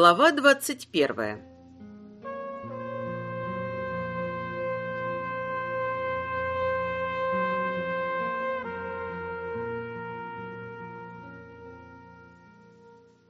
Глава двадцать первая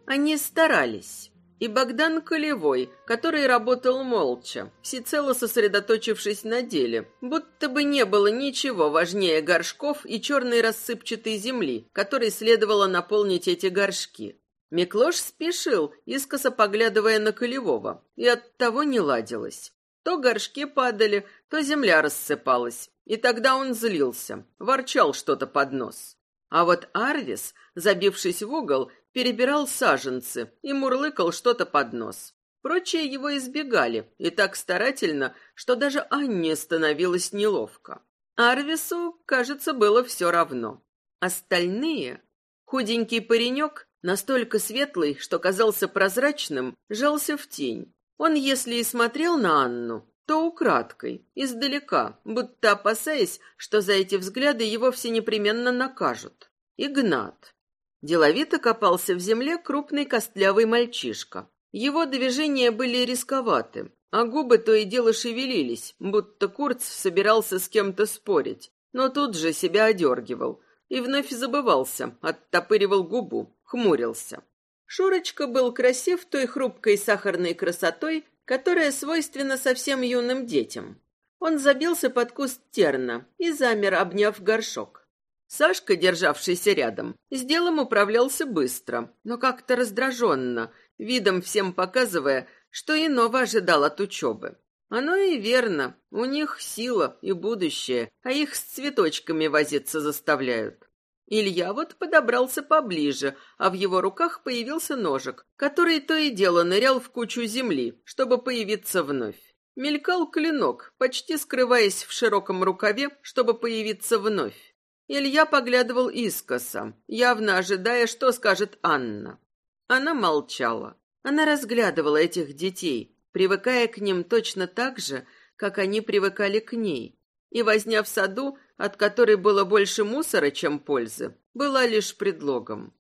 Они старались. И Богдан Колевой, который работал молча, всецело сосредоточившись на деле, будто бы не было ничего важнее горшков и черной рассыпчатой земли, которой следовало наполнить эти горшки. Миклош спешил, искоса поглядывая на Колевого, и оттого не ладилось. То горшки падали, то земля рассыпалась, и тогда он злился, ворчал что-то под нос. А вот Арвис, забившись в угол, перебирал саженцы и мурлыкал что-то под нос. Прочие его избегали, и так старательно, что даже Анне становилось неловко. Арвису, кажется, было все равно. Остальные... Худенький паренек, настолько светлый, что казался прозрачным, жался в тень. Он, если и смотрел на Анну, то украдкой, издалека, будто опасаясь, что за эти взгляды его все непременно накажут. Игнат. Деловито копался в земле крупный костлявый мальчишка. Его движения были рисковаты, а губы то и дело шевелились, будто Курц собирался с кем-то спорить, но тут же себя одергивал и вновь забывался, оттопыривал губу, хмурился. Шурочка был красив той хрупкой сахарной красотой, которая свойственна совсем юным детям. Он забился под куст терна и замер, обняв горшок. Сашка, державшийся рядом, с делом управлялся быстро, но как-то раздраженно, видом всем показывая, что иного ожидал от учебы. Оно и верно, у них сила и будущее, а их с цветочками возиться заставляют. Илья вот подобрался поближе, а в его руках появился ножик, который то и дело нырял в кучу земли, чтобы появиться вновь. Мелькал клинок, почти скрываясь в широком рукаве, чтобы появиться вновь. Илья поглядывал искоса, явно ожидая, что скажет Анна. Она молчала. Она разглядывала этих детей, привыкая к ним точно так же, как они привыкали к ней. И возня в саду, от которой было больше мусора, чем пользы, была лишь предлогом.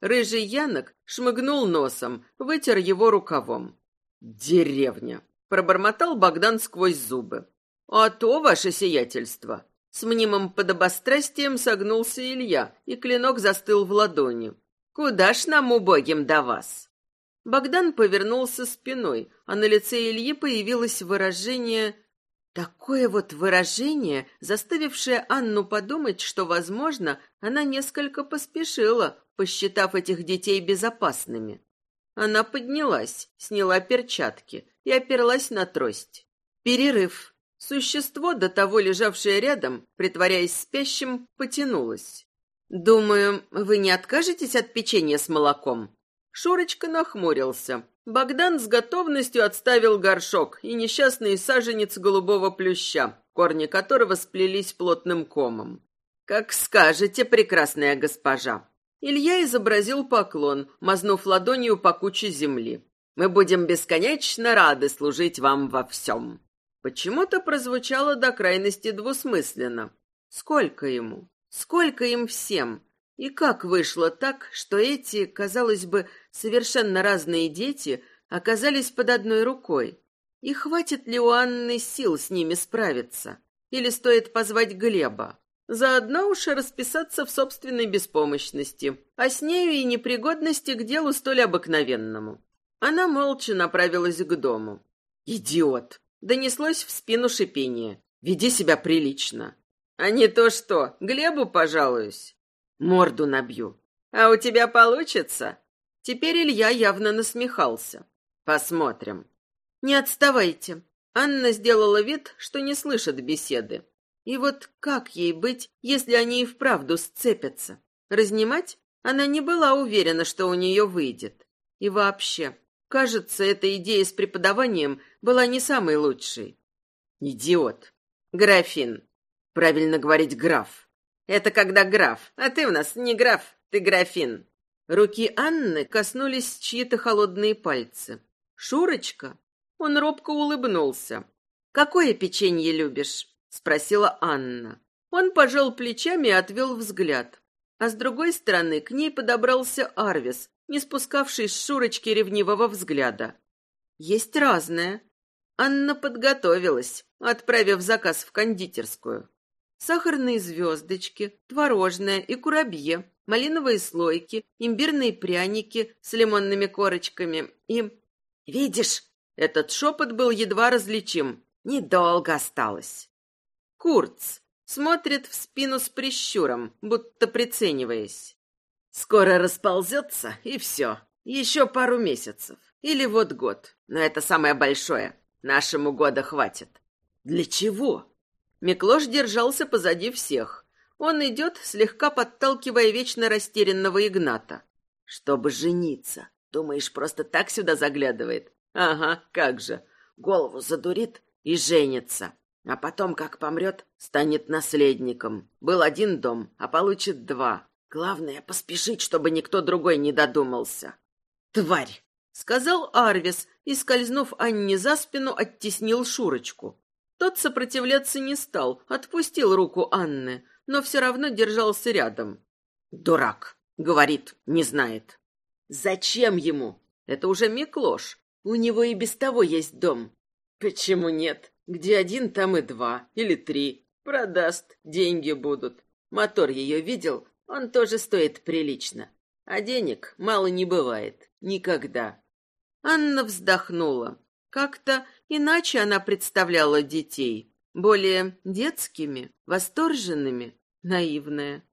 Рыжий Янок шмыгнул носом, вытер его рукавом. «Деревня!» — пробормотал Богдан сквозь зубы. «А то, ваше сиятельство!» С мнимым подобострастием согнулся Илья, и клинок застыл в ладони. «Куда ж нам, убогим, до вас?» Богдан повернулся спиной, а на лице Ильи появилось выражение... Такое вот выражение, заставившее Анну подумать, что, возможно, она несколько поспешила, посчитав этих детей безопасными. Она поднялась, сняла перчатки и оперлась на трость. Перерыв. Существо, до того лежавшее рядом, притворяясь спящим, потянулось. «Думаю, вы не откажетесь от печенья с молоком?» Шурочка нахмурился. Богдан с готовностью отставил горшок и несчастный саженец голубого плюща, корни которого сплелись плотным комом. «Как скажете, прекрасная госпожа!» Илья изобразил поклон, мазнув ладонью по куче земли. «Мы будем бесконечно рады служить вам во всем!» Почему-то прозвучало до крайности двусмысленно. Сколько ему? Сколько им всем? И как вышло так, что эти, казалось бы, совершенно разные дети оказались под одной рукой? И хватит ли у Анны сил с ними справиться? Или стоит позвать Глеба? Заодно уж расписаться в собственной беспомощности, а с нею и непригодности к делу столь обыкновенному. Она молча направилась к дому. «Идиот!» Донеслось в спину шипение. «Веди себя прилично». «А не то что, Глебу пожалуюсь». «Морду набью». «А у тебя получится?» Теперь Илья явно насмехался. «Посмотрим». «Не отставайте». Анна сделала вид, что не слышит беседы. И вот как ей быть, если они и вправду сцепятся? Разнимать? Она не была уверена, что у нее выйдет. И вообще, кажется, эта идея с преподаванием была не самой лучшей. Идиот. Графин. Правильно говорить граф. Это когда граф, а ты у нас не граф, ты графин. Руки Анны коснулись чьи-то холодные пальцы. Шурочка? Он робко улыбнулся. Какое печенье любишь? спросила Анна. Он пожал плечами и отвел взгляд. А с другой стороны к ней подобрался Арвис, не спускавший с Шурочки ревнивого взгляда. Есть разное. Анна подготовилась, отправив заказ в кондитерскую. Сахарные звездочки, творожное и курабье, малиновые слойки, имбирные пряники с лимонными корочками и... «Видишь?» Этот шепот был едва различим. Недолго осталось. Курц смотрит в спину с прищуром, будто прицениваясь. Скоро расползется, и все. Еще пару месяцев. Или вот год. Но это самое большое. Нашему года хватит. Для чего? Миклош держался позади всех. Он идет, слегка подталкивая вечно растерянного Игната. Чтобы жениться. Думаешь, просто так сюда заглядывает? Ага, как же. Голову задурит и женится. А потом, как помрет, станет наследником. Был один дом, а получит два. Главное, поспешить, чтобы никто другой не додумался. Тварь! Сказал Арвис и, скользнув Анне за спину, оттеснил Шурочку. Тот сопротивляться не стал, отпустил руку Анны, но все равно держался рядом. «Дурак!» — говорит, не знает. «Зачем ему? Это уже Миклош. У него и без того есть дом». «Почему нет? Где один, там и два. Или три. Продаст, деньги будут. Мотор ее видел? Он тоже стоит прилично. А денег мало не бывает. Никогда. Анна вздохнула. Как-то иначе она представляла детей. Более детскими, восторженными, наивная.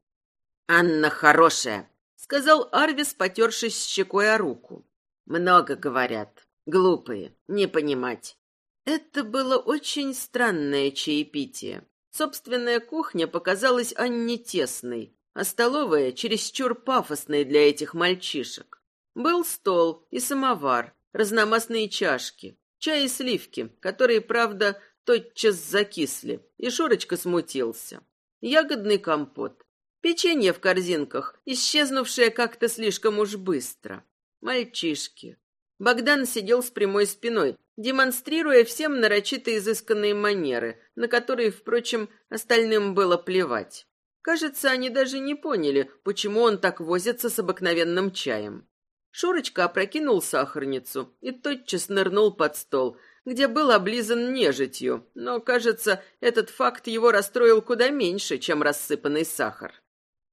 «Анна хорошая», — сказал Арвис, потершись щекой о руку. «Много говорят. Глупые. Не понимать». Это было очень странное чаепитие. Собственная кухня показалась Анне тесной, а столовая чересчур пафосной для этих мальчишек. Был стол и самовар, разномастные чашки, чай и сливки, которые, правда, тотчас закисли, и Шурочка смутился. Ягодный компот, печенье в корзинках, исчезнувшее как-то слишком уж быстро. Мальчишки. Богдан сидел с прямой спиной, демонстрируя всем нарочито изысканные манеры, на которые, впрочем, остальным было плевать. Кажется, они даже не поняли, почему он так возится с обыкновенным чаем. Шурочка опрокинул сахарницу и тотчас нырнул под стол, где был облизан нежитью, но, кажется, этот факт его расстроил куда меньше, чем рассыпанный сахар.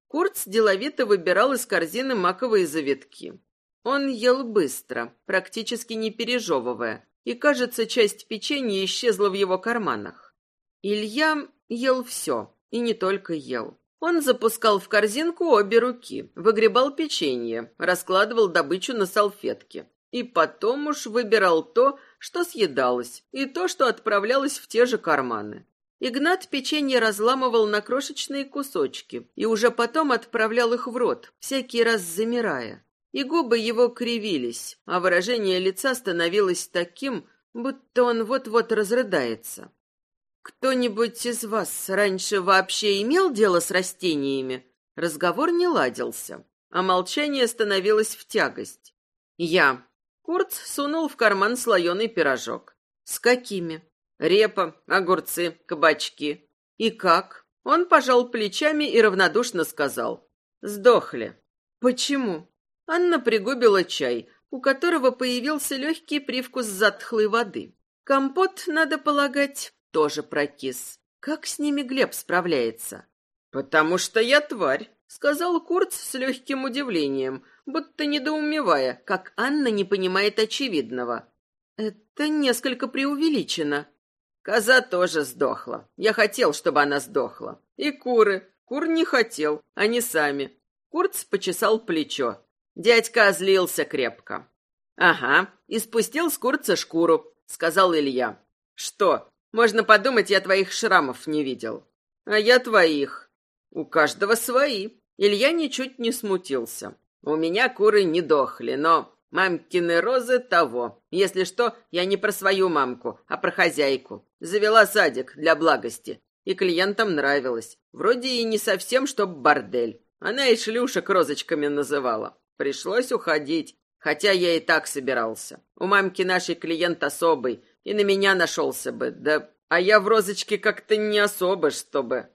Курц деловито выбирал из корзины маковые завитки. Он ел быстро, практически не пережевывая, и, кажется, часть печенья исчезла в его карманах. Илья ел все, и не только ел. Он запускал в корзинку обе руки, выгребал печенье, раскладывал добычу на салфетке. И потом уж выбирал то, что съедалось, и то, что отправлялось в те же карманы. Игнат печенье разламывал на крошечные кусочки и уже потом отправлял их в рот, всякий раз замирая. И губы его кривились, а выражение лица становилось таким, будто он вот-вот разрыдается. «Кто-нибудь из вас раньше вообще имел дело с растениями?» Разговор не ладился, а молчание становилось в тягость. «Я». Курц сунул в карман слоеный пирожок. «С какими?» «Репа, огурцы, кабачки». «И как?» Он пожал плечами и равнодушно сказал. «Сдохли». «Почему?» Анна пригубила чай, у которого появился легкий привкус затхлой воды. Компот, надо полагать, тоже прокис. Как с ними Глеб справляется? «Потому что я тварь», — сказал Курц с легким удивлением, будто недоумевая, как Анна не понимает очевидного. «Это несколько преувеличено». «Коза тоже сдохла. Я хотел, чтобы она сдохла. И куры. Кур не хотел, они сами». Курц почесал плечо. Дядька озлился крепко. «Ага, и спустил с Курца шкуру», — сказал Илья. «Что, можно подумать, я твоих шрамов не видел. А я твоих. У каждого свои. Илья ничуть не смутился. У меня куры не дохли, но мамкины розы того. Если что, я не про свою мамку, а про хозяйку. Завела садик для благости. И клиентам нравилось. Вроде и не совсем, чтоб бордель. Она и шлюшек розочками называла. Пришлось уходить, хотя я и так собирался. У мамки нашей клиент особый, и на меня нашелся бы, да... А я в розочке как-то не особо, чтобы...»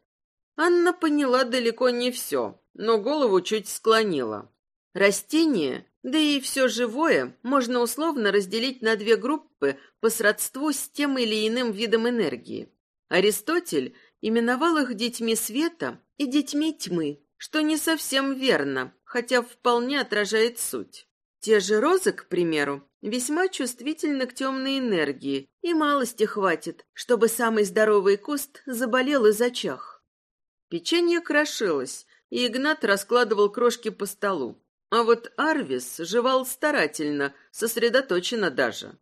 Анна поняла далеко не все, но голову чуть склонила. Растения Да и все живое можно условно разделить на две группы по сродству с тем или иным видом энергии. Аристотель именовал их детьми света и детьми тьмы, что не совсем верно, хотя вполне отражает суть. Те же розы, к примеру, весьма чувствительны к темной энергии, и малости хватит, чтобы самый здоровый куст заболел и зачах. Печенье крошилось, и Игнат раскладывал крошки по столу. А вот Арвис жевал старательно, сосредоточенно даже.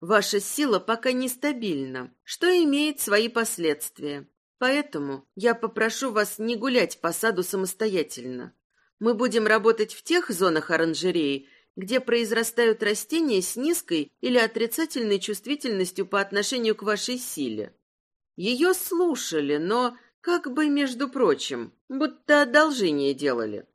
Ваша сила пока нестабильна, что имеет свои последствия. Поэтому я попрошу вас не гулять по саду самостоятельно. Мы будем работать в тех зонах оранжереи, где произрастают растения с низкой или отрицательной чувствительностью по отношению к вашей силе. Ее слушали, но как бы, между прочим, будто одолжение делали.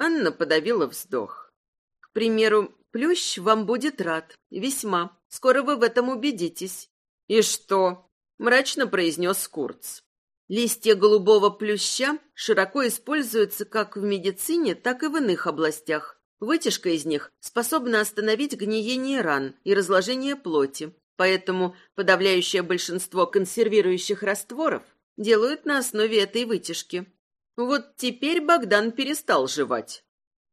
Анна подавила вздох. К примеру, Плющ вам будет рад. Весьма. Скоро вы в этом убедитесь. И что? Мрачно произнес Курц. Листья голубого плюща широко используются как в медицине, так и в иных областях. Вытяжка из них способна остановить гниение ран и разложение плоти, поэтому подавляющее большинство консервирующих растворов делают на основе этой вытяжки. Вот теперь Богдан перестал жевать.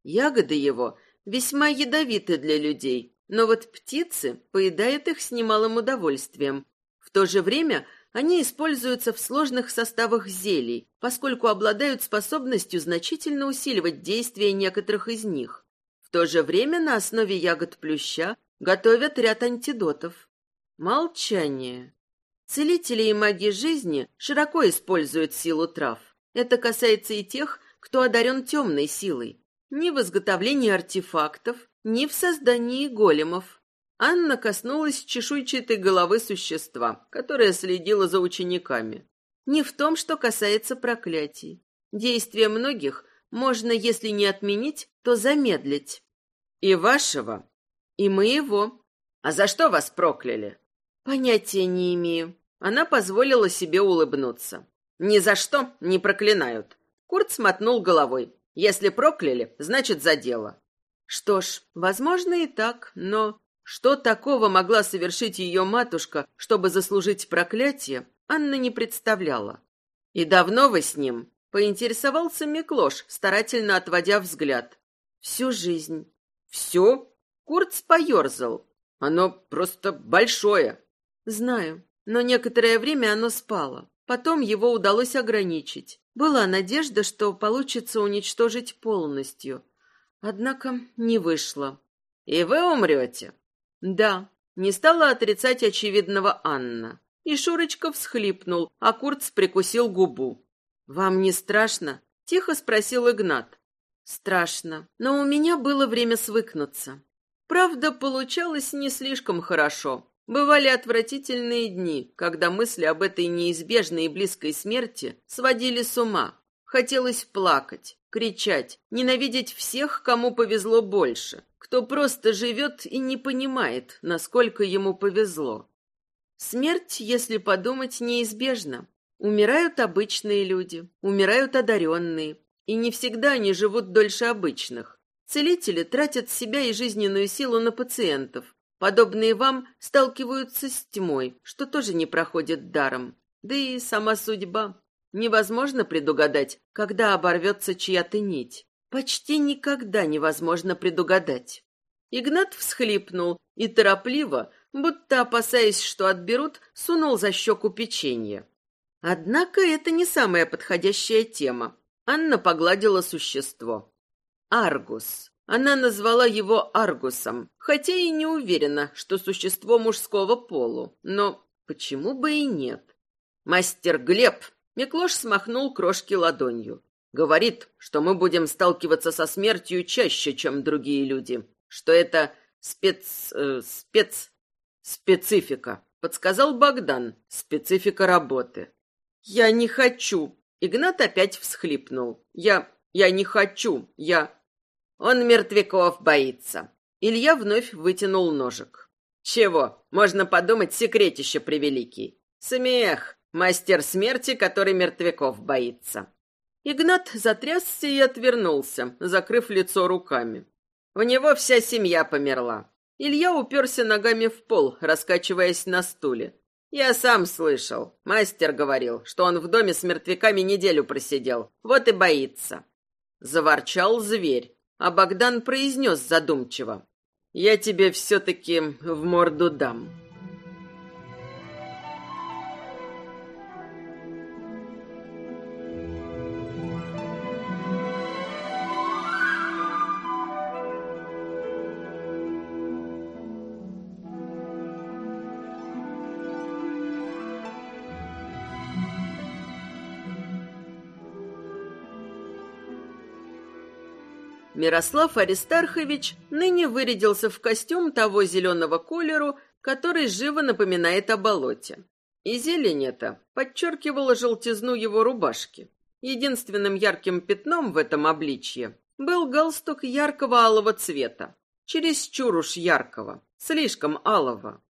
Ягоды его весьма ядовиты для людей, но вот птицы поедают их с немалым удовольствием. В то же время они используются в сложных составах зелий, поскольку обладают способностью значительно усиливать действие некоторых из них. В то же время на основе ягод плюща готовят ряд антидотов. Молчание. Целители и маги жизни широко используют силу трав. Это касается и тех, кто одарен темной силой. Ни в изготовлении артефактов, ни в создании големов. Анна коснулась чешуйчатой головы существа, которое следило за учениками. Не в том, что касается проклятий. Действия многих можно, если не отменить, то замедлить. И вашего, и моего. А за что вас прокляли? Понятия не имею. Она позволила себе улыбнуться. Ни за что не проклинают. Курт смотнул головой. Если прокляли, значит за дело. Что ж, возможно и так, но что такого могла совершить ее матушка, чтобы заслужить проклятие, Анна не представляла. И давно вы с ним? Поинтересовался Миклош, старательно отводя взгляд. Всю жизнь. Все? Курц поерзал. Оно просто большое. Знаю, но некоторое время оно спало. Потом его удалось ограничить. Была надежда, что получится уничтожить полностью. Однако не вышло. «И вы умрете?» «Да», — не стала отрицать очевидного Анна. И Шурочка всхлипнул, а Курц прикусил губу. «Вам не страшно?» — тихо спросил Игнат. «Страшно, но у меня было время свыкнуться. Правда, получалось не слишком хорошо. Бывали отвратительные дни, когда мысли об этой неизбежной и близкой смерти сводили с ума. Хотелось плакать, кричать, ненавидеть всех, кому повезло больше, кто просто живет и не понимает, насколько ему повезло. Смерть, если подумать, неизбежна. Умирают обычные люди, умирают одаренные, и не всегда они живут дольше обычных. Целители тратят себя и жизненную силу на пациентов, Подобные вам сталкиваются с тьмой, что тоже не проходит даром. Да и сама судьба. Невозможно предугадать, когда оборвется чья-то нить. Почти никогда невозможно предугадать. Игнат всхлипнул и торопливо, будто опасаясь, что отберут, сунул за щеку печенье. Однако это не самая подходящая тема. Анна погладила существо. Аргус. Она назвала его Аргусом, хотя и не уверена, что существо мужского полу. Но почему бы и нет? Мастер Глеб Миклош смахнул крошки ладонью. Говорит, что мы будем сталкиваться со смертью чаще, чем другие люди. Что это спец... Э, спец... специфика. Подсказал Богдан. Специфика работы. Я не хочу. Игнат опять всхлипнул. Я... я не хочу. Я... Он мертвяков боится. Илья вновь вытянул ножик. Чего? Можно подумать, секретище превеликий. Смех. Мастер смерти, который мертвяков боится. Игнат затрясся и отвернулся, закрыв лицо руками. У него вся семья померла. Илья уперся ногами в пол, раскачиваясь на стуле. Я сам слышал. Мастер говорил, что он в доме с мертвяками неделю просидел. Вот и боится. Заворчал зверь, а Богдан произнес задумчиво. «Я тебе все-таки в морду дам». Мирослав Аристархович ныне вырядился в костюм того зеленого колеру, который живо напоминает о болоте. И зелень эта подчеркивала желтизну его рубашки. Единственным ярким пятном в этом обличье был галстук яркого алого цвета. Чересчур уж яркого, слишком алого.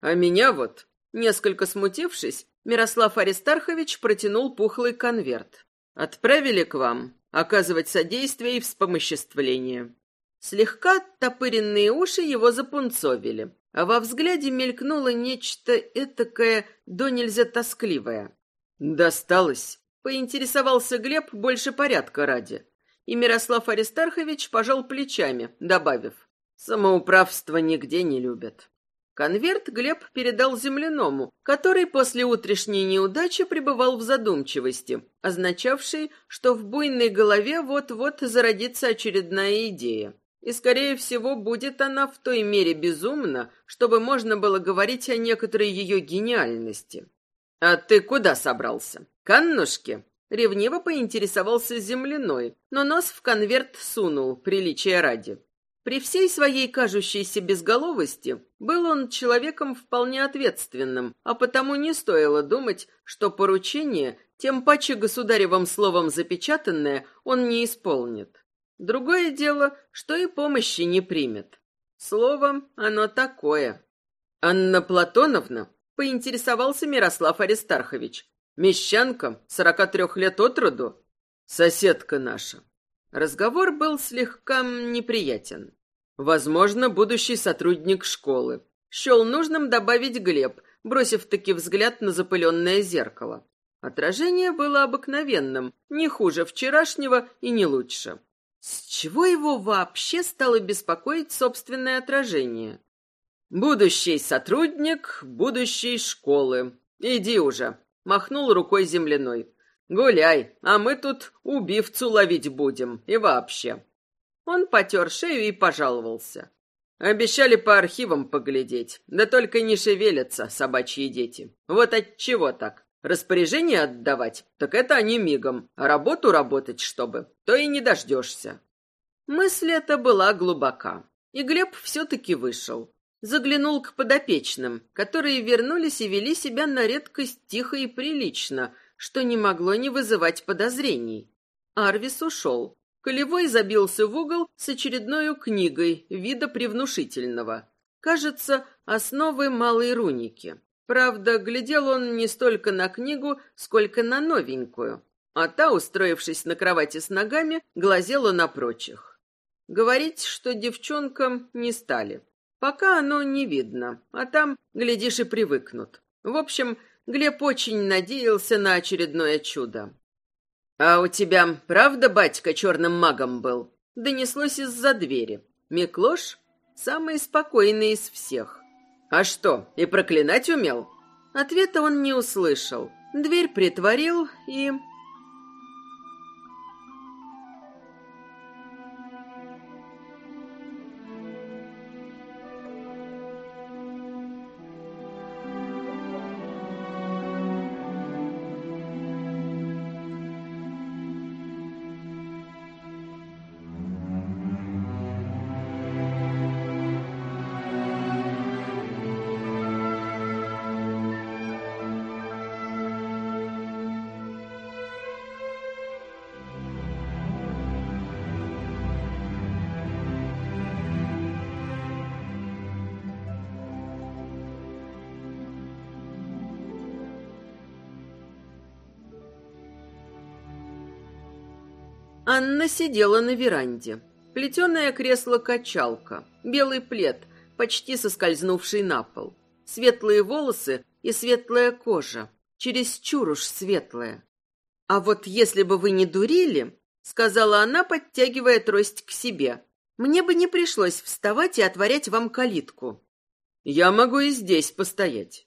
А меня вот, несколько смутившись, Мирослав Аристархович протянул пухлый конверт. «Отправили к вам оказывать содействие и вспомоществление. Слегка топыренные уши его запунцовили, а во взгляде мелькнуло нечто этакое до нельзя тоскливое. «Досталось», — поинтересовался Глеб больше порядка ради. И Мирослав Аристархович пожал плечами, добавив, «Самоуправство нигде не любят». Конверт Глеб передал земляному, который после утрешней неудачи пребывал в задумчивости, означавшей, что в буйной голове вот-вот зародится очередная идея. И, скорее всего, будет она в той мере безумна, чтобы можно было говорить о некоторой ее гениальности. «А ты куда собрался? К Аннушке?» Ревниво поинтересовался земляной, но нос в конверт сунул, приличия ради. При всей своей кажущейся безголовости был он человеком вполне ответственным, а потому не стоило думать, что поручение, тем паче государевым словом запечатанное, он не исполнит. Другое дело, что и помощи не примет. Словом, оно такое. Анна Платоновна поинтересовался Мирослав Аристархович. Мещанка, сорока трех лет от роду, соседка наша. Разговор был слегка неприятен. Возможно, будущий сотрудник школы. Счел нужным добавить Глеб, бросив таки взгляд на запыленное зеркало. Отражение было обыкновенным, не хуже вчерашнего и не лучше. С чего его вообще стало беспокоить собственное отражение? «Будущий сотрудник будущей школы. Иди уже», — махнул рукой земляной. Гуляй, а мы тут убивцу ловить будем. И вообще. Он потер шею и пожаловался. Обещали по архивам поглядеть, да только не шевелятся собачьи дети. Вот от чего так? Распоряжение отдавать, так это они мигом, а работу работать чтобы, то и не дождешься. Мысль эта была глубока, и Глеб все-таки вышел. Заглянул к подопечным, которые вернулись и вели себя на редкость тихо и прилично, что не могло не вызывать подозрений. Арвис ушел. Колевой забился в угол с очередной книгой вида привнушительного. Кажется, основы малой руники. Правда, глядел он не столько на книгу, сколько на новенькую. А та, устроившись на кровати с ногами, глазела на прочих. Говорить, что девчонкам не стали. Пока оно не видно, а там, глядишь, и привыкнут. В общем, Глеб очень надеялся на очередное чудо. «А у тебя правда батька черным магом был?» Донеслось из-за двери. Миклош самый спокойный из всех. «А что, и проклинать умел?» Ответа он не услышал. Дверь притворил и Анна сидела на веранде. Плетеное кресло-качалка, белый плед, почти соскользнувший на пол, светлые волосы и светлая кожа, чересчур уж светлая. «А вот если бы вы не дурили», — сказала она, подтягивая трость к себе, «мне бы не пришлось вставать и отворять вам калитку». «Я могу и здесь постоять».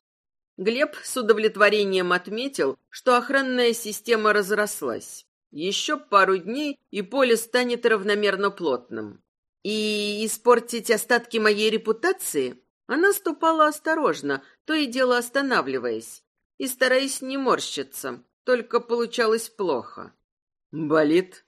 Глеб с удовлетворением отметил, что охранная система разрослась. Еще пару дней, и поле станет равномерно плотным. И испортить остатки моей репутации? Она ступала осторожно, то и дело останавливаясь, и стараясь не морщиться, только получалось плохо. «Болит?»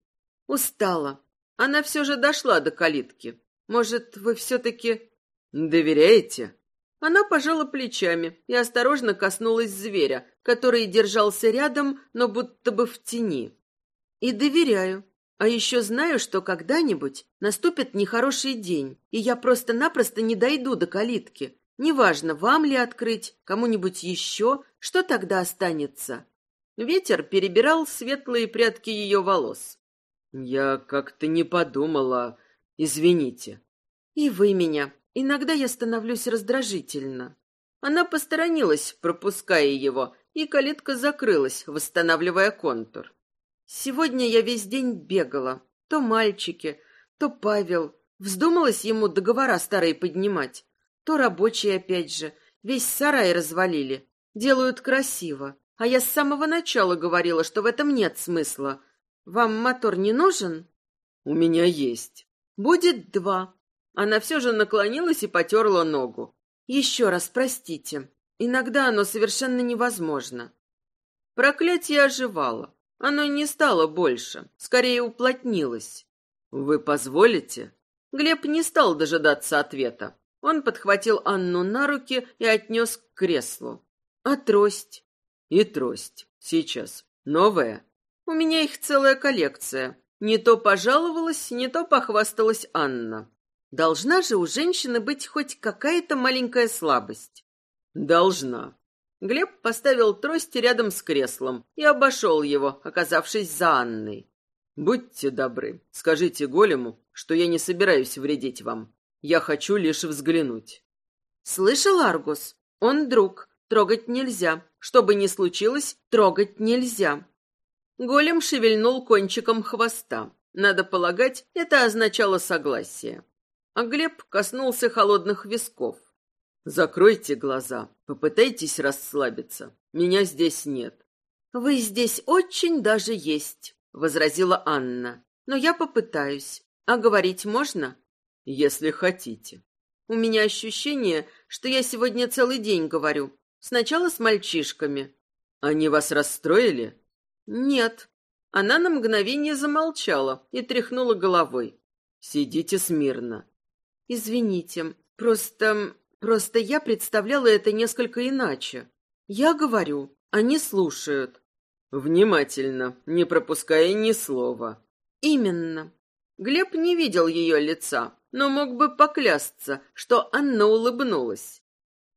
«Устала. Она все же дошла до калитки. Может, вы все-таки...» «Доверяете?» Она пожала плечами и осторожно коснулась зверя, который держался рядом, но будто бы в тени. «И доверяю. А еще знаю, что когда-нибудь наступит нехороший день, и я просто-напросто не дойду до калитки. Неважно, вам ли открыть, кому-нибудь еще, что тогда останется?» Ветер перебирал светлые прядки ее волос. «Я как-то не подумала. Извините». «И вы меня. Иногда я становлюсь раздражительно». Она посторонилась, пропуская его, и калитка закрылась, восстанавливая контур. Сегодня я весь день бегала. То мальчики, то Павел. Вздумалась ему договора старые поднимать. То рабочие опять же. Весь сарай развалили. Делают красиво. А я с самого начала говорила, что в этом нет смысла. Вам мотор не нужен? У меня есть. Будет два. Она все же наклонилась и потерла ногу. Еще раз простите. Иногда оно совершенно невозможно. Проклятие оживало. Оно не стало больше, скорее уплотнилось. Вы позволите? Глеб не стал дожидаться ответа. Он подхватил Анну на руки и отнес к креслу. А трость? И трость. Сейчас. Новая? У меня их целая коллекция. Не то пожаловалась, не то похвасталась Анна. Должна же у женщины быть хоть какая-то маленькая слабость. Должна. Глеб поставил трость рядом с креслом и обошел его, оказавшись за Анной. «Будьте добры, скажите голему, что я не собираюсь вредить вам. Я хочу лишь взглянуть». «Слышал, Аргус? Он друг. Трогать нельзя. Что бы ни случилось, трогать нельзя. Голем шевельнул кончиком хвоста. Надо полагать, это означало согласие. А Глеб коснулся холодных висков. «Закройте глаза, попытайтесь расслабиться. Меня здесь нет». «Вы здесь очень даже есть», — возразила Анна. «Но я попытаюсь. А говорить можно?» «Если хотите». «У меня ощущение, что я сегодня целый день говорю, Сначала с мальчишками. Они вас расстроили? Нет. Она на мгновение замолчала и тряхнула головой. Сидите смирно. Извините, просто... Просто я представляла это несколько иначе. Я говорю, они слушают. Внимательно, не пропуская ни слова. Именно. Глеб не видел ее лица, но мог бы поклясться, что Анна улыбнулась.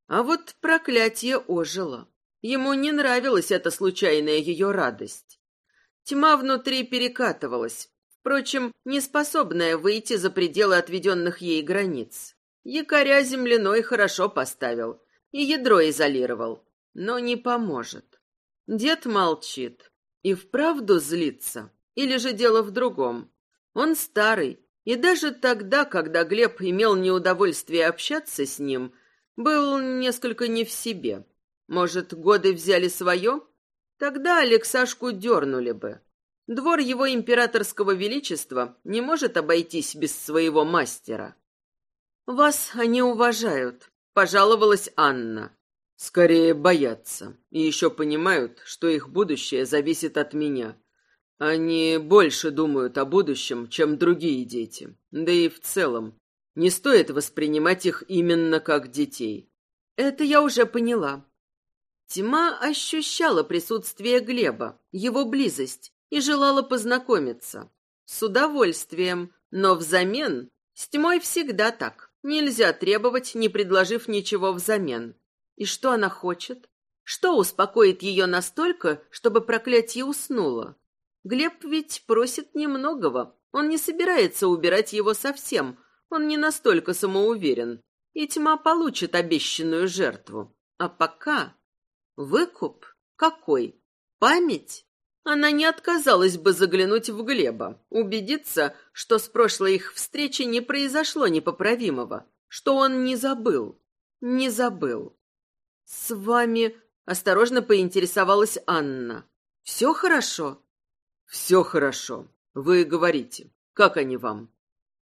А вот проклятие ожило. Ему не нравилась эта случайная ее радость. Тьма внутри перекатывалась, впрочем, не способная выйти за пределы отведенных ей границ. Якоря земляной хорошо поставил и ядро изолировал, но не поможет. Дед молчит и вправду злится, или же дело в другом. Он старый, и даже тогда, когда Глеб имел неудовольствие общаться с ним, был несколько не в себе. Может, годы взяли свое? Тогда Алексашку дернули бы. Двор его императорского величества не может обойтись без своего мастера. «Вас они уважают», — пожаловалась Анна. «Скорее боятся и еще понимают, что их будущее зависит от меня. Они больше думают о будущем, чем другие дети. Да и в целом, не стоит воспринимать их именно как детей. Это я уже поняла. Тьма ощущала присутствие Глеба, его близость, и желала познакомиться. С удовольствием, но взамен... С тьмой всегда так. Нельзя требовать, не предложив ничего взамен. И что она хочет? Что успокоит ее настолько, чтобы проклятие уснуло? Глеб ведь просит немногого, Он не собирается убирать его совсем, он не настолько самоуверен. И тьма получит обещанную жертву. А пока... Выкуп? Какой? Память? Она не отказалась бы заглянуть в Глеба, убедиться, что с прошлой их встречи не произошло непоправимого, что он не забыл. Не забыл. «С вами...» — осторожно поинтересовалась Анна. «Все хорошо?» «Все хорошо. Вы говорите. Как они вам?»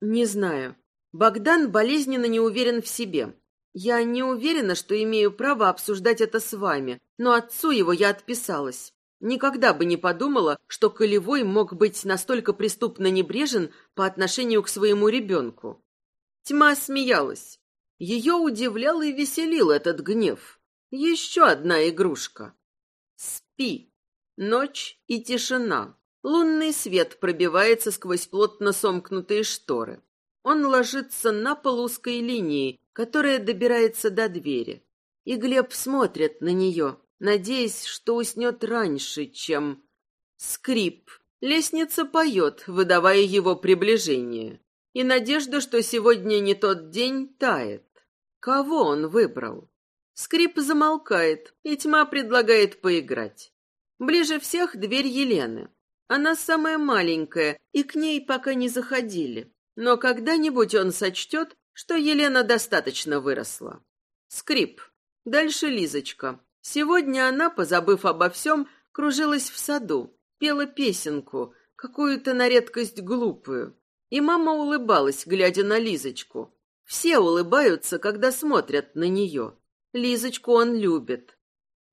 «Не знаю. Богдан болезненно не уверен в себе. Я не уверена, что имею право обсуждать это с вами, но отцу его я отписалась. Никогда бы не подумала, что Колевой мог быть настолько преступно небрежен по отношению к своему ребенку. Тьма смеялась. Ее удивлял и веселил этот гнев. Еще одна игрушка. Спи. Ночь и тишина. Лунный свет пробивается сквозь плотно сомкнутые шторы. Он ложится на пол узкой линии, которая добирается до двери. И Глеб смотрит на нее, надеясь, что уснет раньше, чем... Скрип. Лестница поет, выдавая его приближение. И надежда, что сегодня не тот день, тает. Кого он выбрал? Скрип замолкает, и тьма предлагает поиграть. Ближе всех дверь Елены. Она самая маленькая, и к ней пока не заходили. Но когда-нибудь он сочтет, что Елена достаточно выросла. Скрип. Дальше Лизочка. Сегодня она, позабыв обо всем, кружилась в саду, пела песенку, какую-то на редкость глупую. И мама улыбалась, глядя на Лизочку. Все улыбаются, когда смотрят на нее. Лизочку он любит.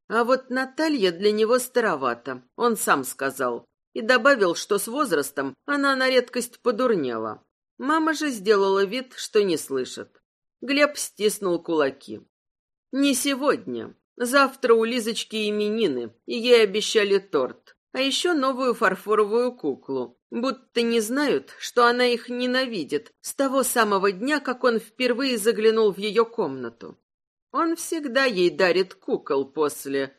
А вот Наталья для него старовата, он сам сказал. И добавил, что с возрастом она на редкость подурнела. Мама же сделала вид, что не слышит. Глеб стиснул кулаки. «Не сегодня. Завтра у Лизочки именины, и ей обещали торт, а еще новую фарфоровую куклу. Будто не знают, что она их ненавидит с того самого дня, как он впервые заглянул в ее комнату. Он всегда ей дарит кукол после...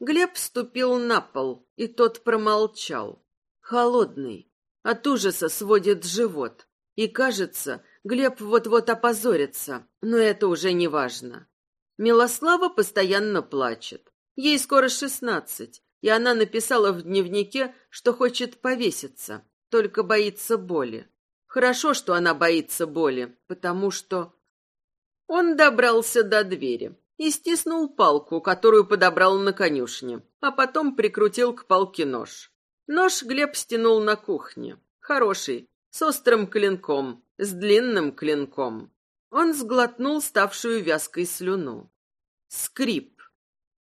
Глеб ступил на пол, и тот промолчал. Холодный. От ужаса сводит живот. И кажется, Глеб вот-вот опозорится, но это уже не важно. Милослава постоянно плачет. Ей скоро шестнадцать, и она написала в дневнике, что хочет повеситься, только боится боли. Хорошо, что она боится боли, потому что... Он добрался до двери и стиснул палку, которую подобрал на конюшне, а потом прикрутил к палке нож. Нож Глеб стянул на кухне. Хороший, с острым клинком, с длинным клинком. Он сглотнул ставшую вязкой слюну. Скрип.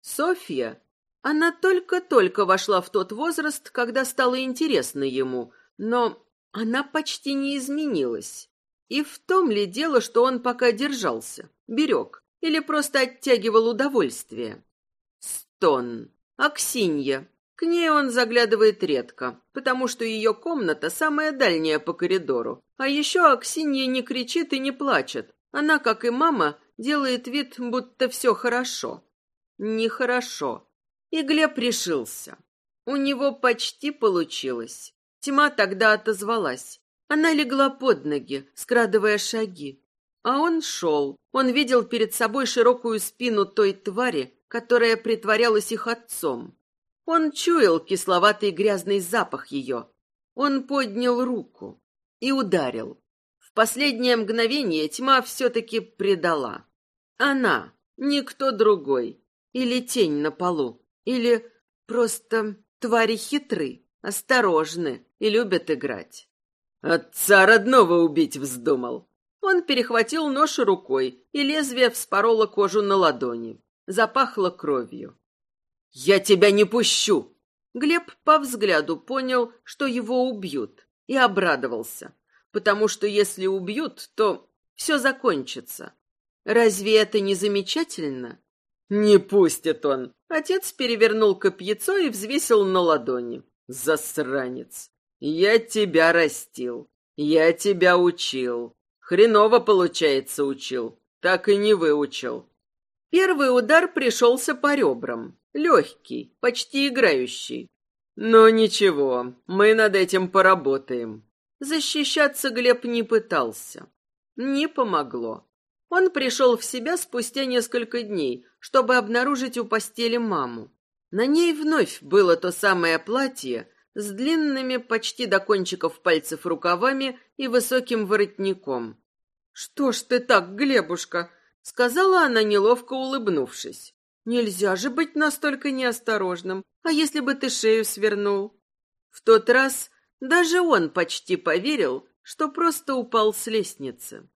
Софья. Она только-только вошла в тот возраст, когда стало интересно ему, но она почти не изменилась. И в том ли дело, что он пока держался, берег, или просто оттягивал удовольствие? Стон. Аксинья. К ней он заглядывает редко, потому что ее комната самая дальняя по коридору. А еще Аксинья не кричит и не плачет, она, как и мама, делает вид, будто все хорошо. Нехорошо. И Глеб решился. У него почти получилось. Тьма тогда отозвалась. Она легла под ноги, скрадывая шаги. А он шел. Он видел перед собой широкую спину той твари, которая притворялась их отцом. Он чуял кисловатый грязный запах ее. Он поднял руку и ударил последнее мгновение тьма все-таки предала. Она, никто другой. Или тень на полу. Или просто твари хитры, осторожны и любят играть. Отца родного убить вздумал. Он перехватил нож рукой, и лезвие вспороло кожу на ладони. Запахло кровью. «Я тебя не пущу!» Глеб по взгляду понял, что его убьют, и обрадовался потому что если убьют, то все закончится. Разве это не замечательно? Не пустит он. Отец перевернул копьецо и взвесил на ладони. Засранец. Я тебя растил. Я тебя учил. Хреново, получается, учил. Так и не выучил. Первый удар пришелся по ребрам. Легкий, почти играющий. Но ничего, мы над этим поработаем. Защищаться Глеб не пытался. Не помогло. Он пришел в себя спустя несколько дней, чтобы обнаружить у постели маму. На ней вновь было то самое платье с длинными почти до кончиков пальцев рукавами и высоким воротником. «Что ж ты так, Глебушка?» — сказала она, неловко улыбнувшись. «Нельзя же быть настолько неосторожным. А если бы ты шею свернул?» В тот раз даже он почти поверил, что просто упал с лестницы.